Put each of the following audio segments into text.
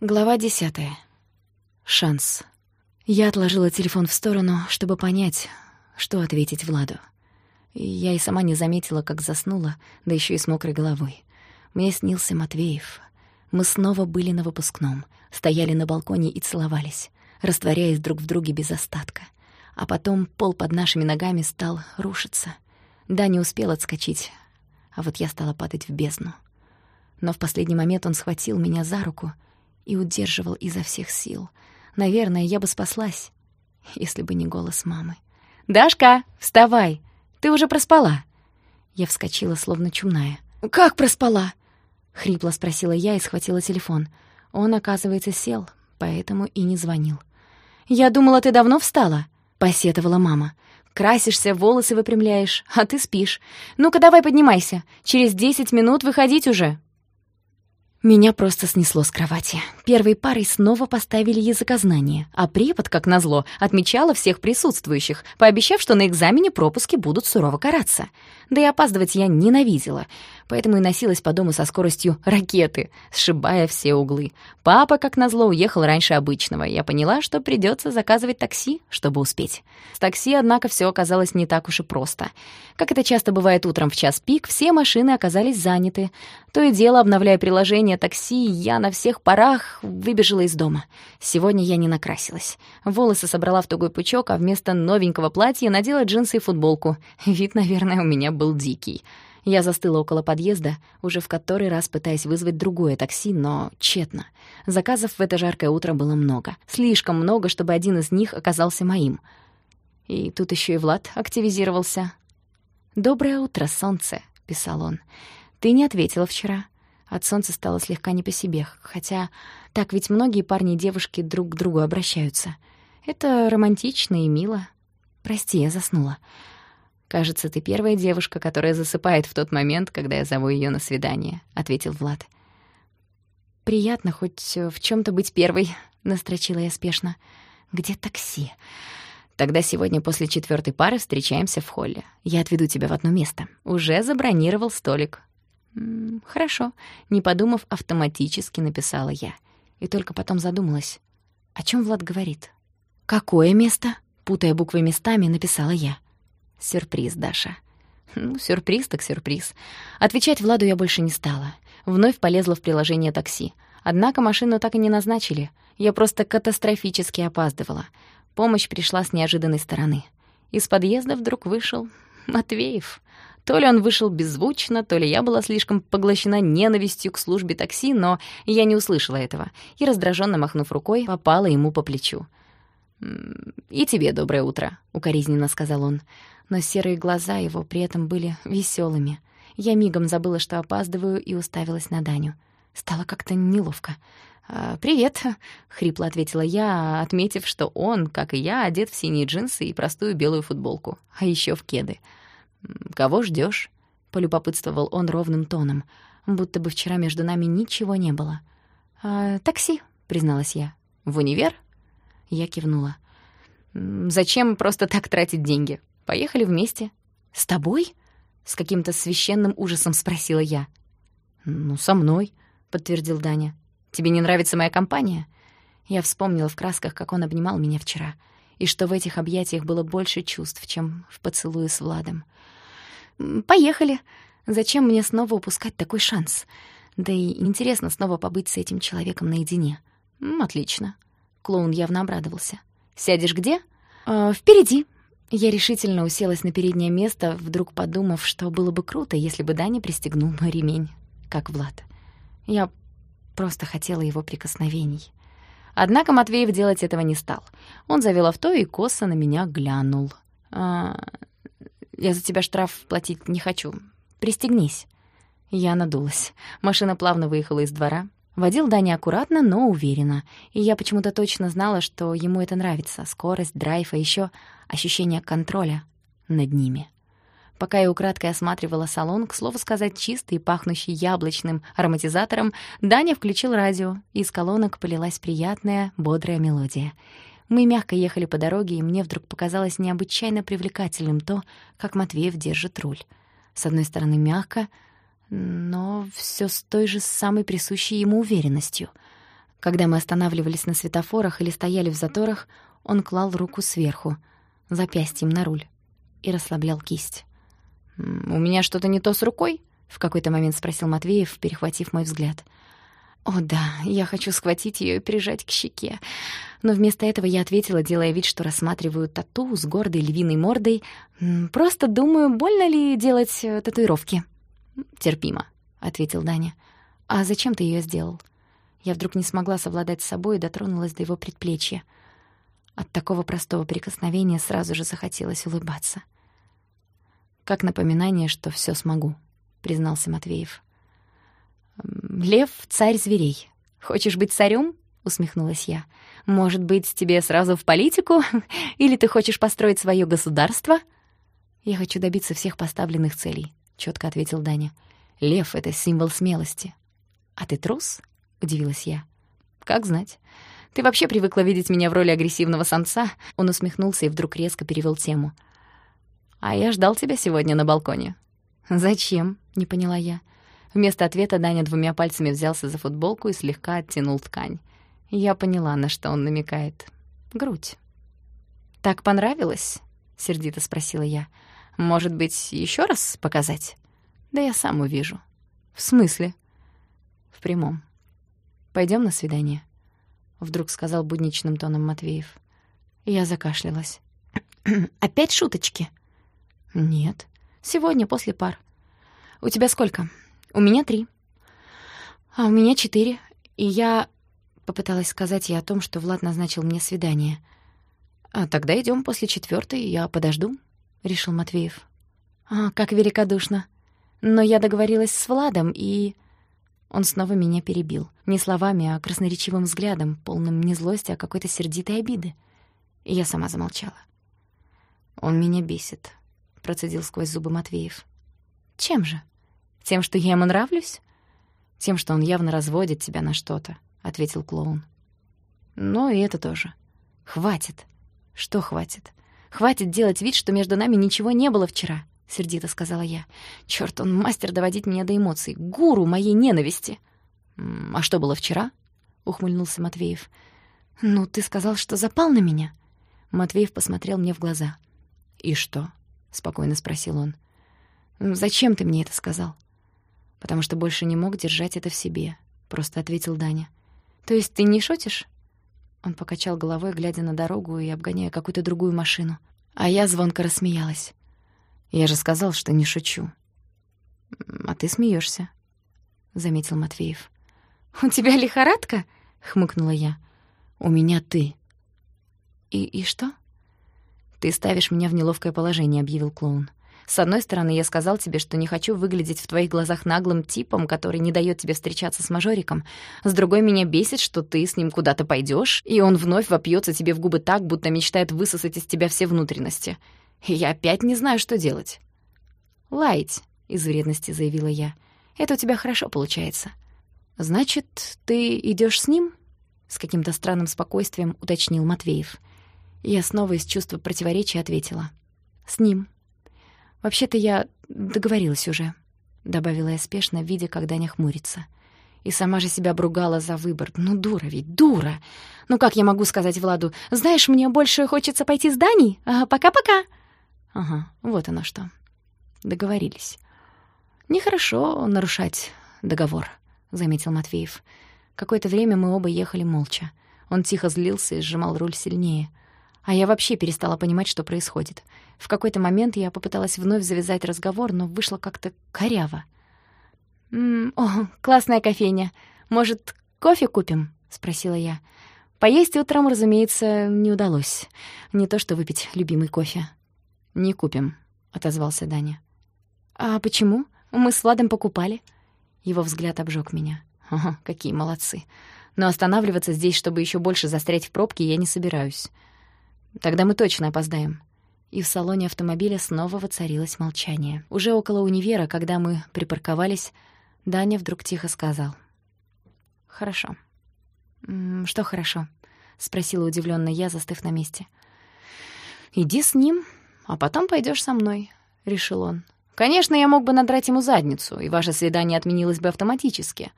Глава десятая. Шанс. Я отложила телефон в сторону, чтобы понять, что ответить Владу. Я и сама не заметила, как заснула, да еще и с мокрой головой. Мне снился Матвеев. Мы снова были на выпускном, стояли на балконе и целовались, растворяясь друг в друге без остатка. А потом пол под нашими ногами стал рушиться. Да, не успел отскочить, а вот я стала падать в бездну. Но в последний момент он схватил меня за руку — и удерживал изо всех сил. Наверное, я бы спаслась, если бы не голос мамы. «Дашка, вставай! Ты уже проспала!» Я вскочила, словно чумная. «Как проспала?» — хрипло спросила я и схватила телефон. Он, оказывается, сел, поэтому и не звонил. «Я думала, ты давно встала?» — посетовала мама. «Красишься, волосы выпрямляешь, а ты спишь. Ну-ка давай поднимайся. Через десять минут выходить уже». Меня просто снесло с кровати. Первой парой снова поставили языкознание, а препод, как назло, отмечала всех присутствующих, пообещав, что на экзамене пропуски будут сурово караться. Да и опаздывать я ненавидела, поэтому и носилась по дому со скоростью ракеты, сшибая все углы. Папа, как назло, уехал раньше обычного, я поняла, что придется заказывать такси, чтобы успеть. С такси, однако, все оказалось не так уж и просто. Как это часто бывает утром в час пик, все машины оказались заняты. То и дело, обновляя приложение такси, я на всех парах выбежала из дома. Сегодня я не накрасилась. Волосы собрала в тугой пучок, а вместо новенького платья надела джинсы и футболку. Вид, наверное, у меня был дикий. Я застыла около подъезда, уже в который раз пытаясь вызвать другое такси, но тщетно. Заказов в это жаркое утро было много. Слишком много, чтобы один из них оказался моим. И тут еще и Влад активизировался. «Доброе утро, солнце», — писал он. «Ты не ответила вчера». От солнца стало слегка не по себе, хотя так ведь многие парни и девушки друг к другу обращаются. Это романтично и мило. Прости, я заснула. «Кажется, ты первая девушка, которая засыпает в тот момент, когда я зову ее на свидание», — ответил Влад. «Приятно хоть в чем то быть первой», — настрочила я спешно. «Где такси?» «Тогда сегодня после четвертой пары встречаемся в холле. Я отведу тебя в одно место. Уже забронировал столик». «Хорошо», — не подумав, автоматически написала я. И только потом задумалась. О чем Влад говорит? «Какое место?» — путая буквы местами, написала я. Сюрприз, Даша. Ну, сюрприз так сюрприз. Отвечать Владу я больше не стала. Вновь полезла в приложение такси. Однако машину так и не назначили. Я просто катастрофически опаздывала. Помощь пришла с неожиданной стороны. Из подъезда вдруг вышел Матвеев. То ли он вышел беззвучно, то ли я была слишком поглощена ненавистью к службе такси, но я не услышала этого и, раздраженно махнув рукой, попала ему по плечу. «И тебе доброе утро», — укоризненно сказал он но серые глаза его при этом были веселыми. Я мигом забыла, что опаздываю, и уставилась на Даню. Стало как-то неловко. «А, «Привет», — хрипло ответила я, отметив, что он, как и я, одет в синие джинсы и простую белую футболку, а еще в кеды. «Кого ждешь? полюбопытствовал он ровным тоном, будто бы вчера между нами ничего не было. «А, «Такси», — призналась я. «В универ?» Я кивнула. «Зачем просто так тратить деньги? Поехали вместе. С тобой? С каким-то священным ужасом спросила я. Ну, со мной, подтвердил Даня. Тебе не нравится моя компания? Я вспомнила в красках, как он обнимал меня вчера, и что в этих объятиях было больше чувств, чем в поцелуе с Владом. Поехали. Зачем мне снова упускать такой шанс? Да и интересно снова побыть с этим человеком наедине. Отлично. Клоун явно обрадовался. Сядешь где? Э, впереди, я решительно уселась на переднее место, вдруг подумав, что было бы круто, если бы Даня пристегнул мой ремень, как Влад. Я просто хотела его прикосновений. Однако Матвеев делать этого не стал. Он завел авто и косо на меня глянул. «А, «Я за тебя штраф платить не хочу. Пристегнись». Я надулась. Машина плавно выехала из двора. Водил Даня аккуратно, но уверенно. И я почему-то точно знала, что ему это нравится. Скорость, драйв, а ещё ощущение контроля над ними. Пока я украдкой осматривала салон, к слову сказать, чистый и пахнущий яблочным ароматизатором, Даня включил радио, и из колонок полилась приятная, бодрая мелодия. Мы мягко ехали по дороге, и мне вдруг показалось необычайно привлекательным то, как Матвеев держит руль. С одной стороны, мягко, но все с той же самой присущей ему уверенностью. Когда мы останавливались на светофорах или стояли в заторах, он клал руку сверху, запястьем на руль, и расслаблял кисть. «У меня что-то не то с рукой?» — в какой-то момент спросил Матвеев, перехватив мой взгляд. «О да, я хочу схватить ее и прижать к щеке». Но вместо этого я ответила, делая вид, что рассматриваю тату с гордой львиной мордой. «Просто думаю, больно ли делать э, татуировки?» «Терпимо», — ответил Даня. «А зачем ты ее сделал?» Я вдруг не смогла совладать с собой и дотронулась до его предплечья. От такого простого прикосновения сразу же захотелось улыбаться. «Как напоминание, что все смогу», — признался Матвеев. «Лев — царь зверей. Хочешь быть царем? усмехнулась я. «Может быть, тебе сразу в политику? Или ты хочешь построить свое государство?» «Я хочу добиться всех поставленных целей», — четко ответил Даня. «Лев — это символ смелости». «А ты трус?» — удивилась я. «Как знать. Ты вообще привыкла видеть меня в роли агрессивного самца?» Он усмехнулся и вдруг резко перевел тему. «А я ждал тебя сегодня на балконе». «Зачем?» — не поняла я. Вместо ответа Даня двумя пальцами взялся за футболку и слегка оттянул ткань. Я поняла, на что он намекает. Грудь. «Так понравилось?» — сердито спросила я. «Может быть, еще раз показать?» «Да я сам увижу». «В смысле?» «В прямом. Пойдем на свидание?» Вдруг сказал будничным тоном Матвеев. Я закашлялась. «Опять шуточки?» «Нет. Сегодня после пар. У тебя сколько?» «У меня три». «А у меня четыре. И я...» Попыталась сказать я о том, что Влад назначил мне свидание. «А тогда идем после четвертой, я подожду», — решил Матвеев. «А, как великодушно. Но я договорилась с Владом, и...» Он снова меня перебил. Не словами, а красноречивым взглядом, полным не злости, а какой-то сердитой обиды. И я сама замолчала. «Он меня бесит», — процедил сквозь зубы Матвеев. «Чем же? Тем, что я ему нравлюсь?» «Тем, что он явно разводит тебя на что-то», — ответил клоун. «Ну и это тоже. Хватит». «Что хватит? Хватит делать вид, что между нами ничего не было вчера. — сердито сказала я. «Чёрт, он мастер доводить меня до эмоций. Гуру моей ненависти!» «А что было вчера?» — ухмыльнулся Матвеев. «Ну, ты сказал, что запал на меня». Матвеев посмотрел мне в глаза. «И что?» — спокойно спросил он. «Зачем ты мне это сказал?» «Потому что больше не мог держать это в себе», — просто ответил Даня. «То есть ты не шутишь?» Он покачал головой, глядя на дорогу и обгоняя какую-то другую машину. А я звонко рассмеялась. Я же сказал, что не шучу. А ты смеешься, заметил Матвеев. У тебя лихорадка? хмыкнула я. У меня ты. И и что? Ты ставишь меня в неловкое положение, объявил клоун. С одной стороны, я сказал тебе, что не хочу выглядеть в твоих глазах наглым типом, который не дает тебе встречаться с мажориком. С другой, меня бесит, что ты с ним куда-то пойдешь, и он вновь вопьется тебе в губы так, будто мечтает высосать из тебя все внутренности я опять не знаю, что делать. «Лаять», — из вредности заявила я. «Это у тебя хорошо получается». «Значит, ты идешь с ним?» — с каким-то странным спокойствием уточнил Матвеев. Я снова из чувства противоречия ответила. «С ним». «Вообще-то я договорилась уже», — добавила я спешно, видя, как Даня хмурится. И сама же себя обругала за выбор. Ну, дура ведь, дура! Ну, как я могу сказать Владу? «Знаешь, мне больше хочется пойти с Даней? А, пока-пока!» Ага, вот оно что. Договорились. Нехорошо нарушать договор, заметил Матвеев. Какое-то время мы оба ехали молча. Он тихо злился и сжимал руль сильнее. А я вообще перестала понимать, что происходит. В какой-то момент я попыталась вновь завязать разговор, но вышло как-то коряво. «М -м, «О, классная кофейня. Может, кофе купим?» — спросила я. Поесть утром, разумеется, не удалось. Не то что выпить любимый кофе. «Не купим», — отозвался Даня. «А почему? Мы с Владом покупали». Его взгляд обжег меня. «Ага, какие молодцы. Но останавливаться здесь, чтобы еще больше застрять в пробке, я не собираюсь. Тогда мы точно опоздаем». И в салоне автомобиля снова воцарилось молчание. Уже около универа, когда мы припарковались, Даня вдруг тихо сказал. «Хорошо». «Что хорошо?» — спросила удивлённо я, застыв на месте. «Иди с ним а потом пойдешь со мной», — решил он. «Конечно, я мог бы надрать ему задницу, и ваше свидание отменилось бы автоматически.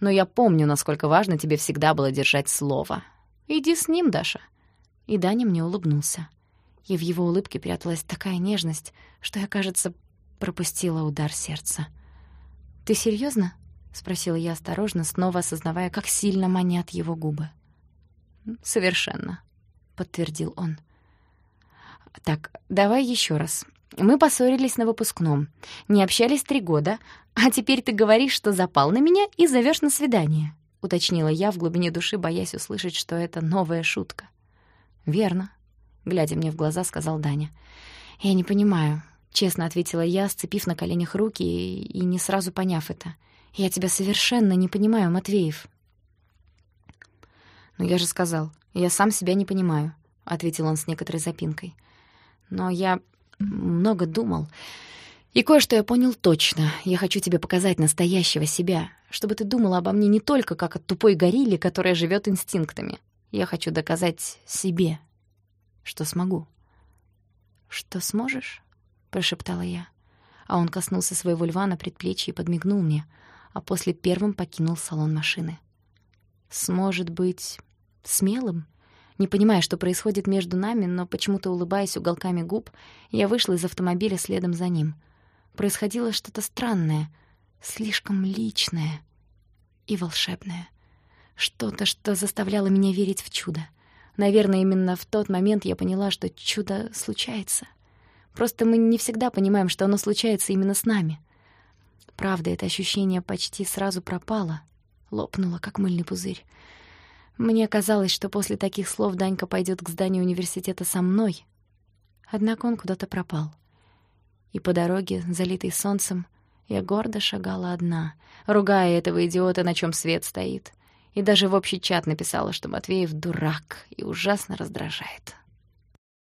Но я помню, насколько важно тебе всегда было держать слово. Иди с ним, Даша». И Даня мне улыбнулся. И в его улыбке пряталась такая нежность, что я, кажется, пропустила удар сердца. «Ты серьёзно?» — спросила я осторожно, снова осознавая, как сильно манят его губы. «Совершенно», — подтвердил он. «Так, давай ещё раз. Мы поссорились на выпускном, не общались три года, а теперь ты говоришь, что запал на меня и зовёшь на свидание», — уточнила я в глубине души, боясь услышать, что это новая шутка. «Верно», — глядя мне в глаза, сказал Даня. «Я не понимаю, Честно ответила я, сцепив на коленях руки и, и не сразу поняв это. «Я тебя совершенно не понимаю, Матвеев». «Ну я же сказал, я сам себя не понимаю», — ответил он с некоторой запинкой. «Но я много думал, и кое-что я понял точно. Я хочу тебе показать настоящего себя, чтобы ты думала обо мне не только как о тупой горилле, которая живет инстинктами. Я хочу доказать себе, что смогу». «Что сможешь?» прошептала я. А он коснулся своего льва на предплечье и подмигнул мне, а после первым покинул салон машины. Сможет быть смелым? Не понимая, что происходит между нами, но почему-то улыбаясь уголками губ, я вышла из автомобиля следом за ним. Происходило что-то странное, слишком личное и волшебное. Что-то, что заставляло меня верить в чудо. Наверное, именно в тот момент я поняла, что чудо случается. Просто мы не всегда понимаем, что оно случается именно с нами. Правда, это ощущение почти сразу пропало, лопнуло, как мыльный пузырь. Мне казалось, что после таких слов Данька пойдет к зданию университета со мной. Однако он куда-то пропал. И по дороге, залитой солнцем, я гордо шагала одна, ругая этого идиота, на чем свет стоит. И даже в общий чат написала, что Матвеев дурак и ужасно раздражает.